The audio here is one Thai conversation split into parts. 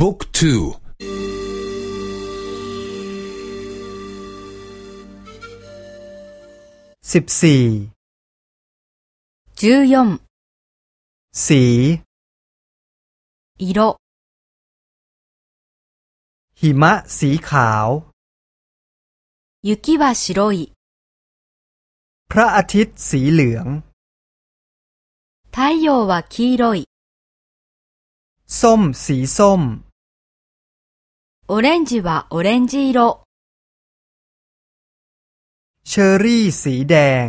บุ๊กทูสิบสี่สี色หิมะสีขาว雪は白いพระอาทิตย์สีเหลือง太陽は黄色い ส้มสีส้มオレンジはオレンジ色เชอร์รี่สีแดง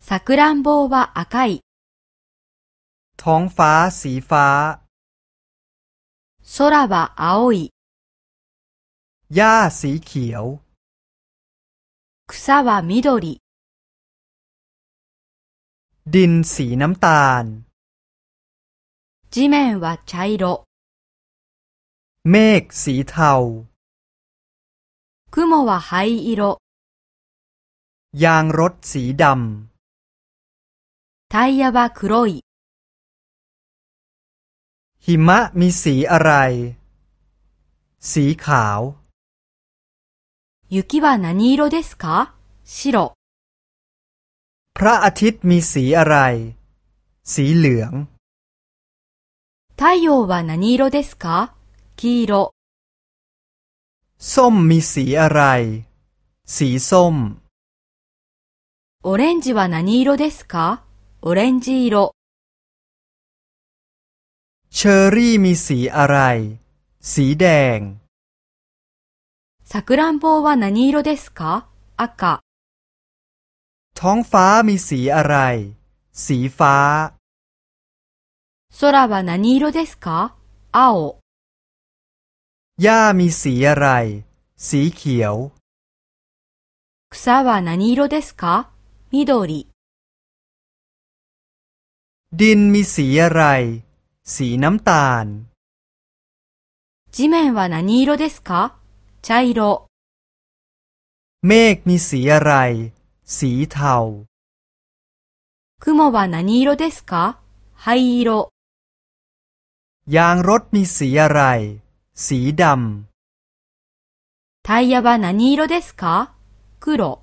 さくらんぼは赤いท้องฟ้าสีฟ้า空は青いหญ้าสีเขียว草は緑ดินสีน้ำตาล 地面は茶色เมฆสีเทา雲は灰色ยางรถสีดำタイヤは黒いหิมะมีสีอะไร สีขาว雪は何色ですか白พระอาทิตย์มีสีอะไร สีเหลือง 太陽は何色ですか黄色ส้มมีสีอะไร สีส้มオレンジは何色ですかオレンジ色เชอร์รี่มีสีอะไร สีแดงさくらんぼは何色ですか赤ท้องฟ้ามีสีอะไร สีฟ้า 空は何色ですか青หญ้ามีสีอะไร สีเขียว草は何色ですか緑ดินมีสีอะไร สีน้ำตาล地面は何色ですか茶色เมฆมีสีอะไร สีเทา雲は何色ですか灰色 ยางรถมีสีอะไร สีดำタイヤは何色ですか黒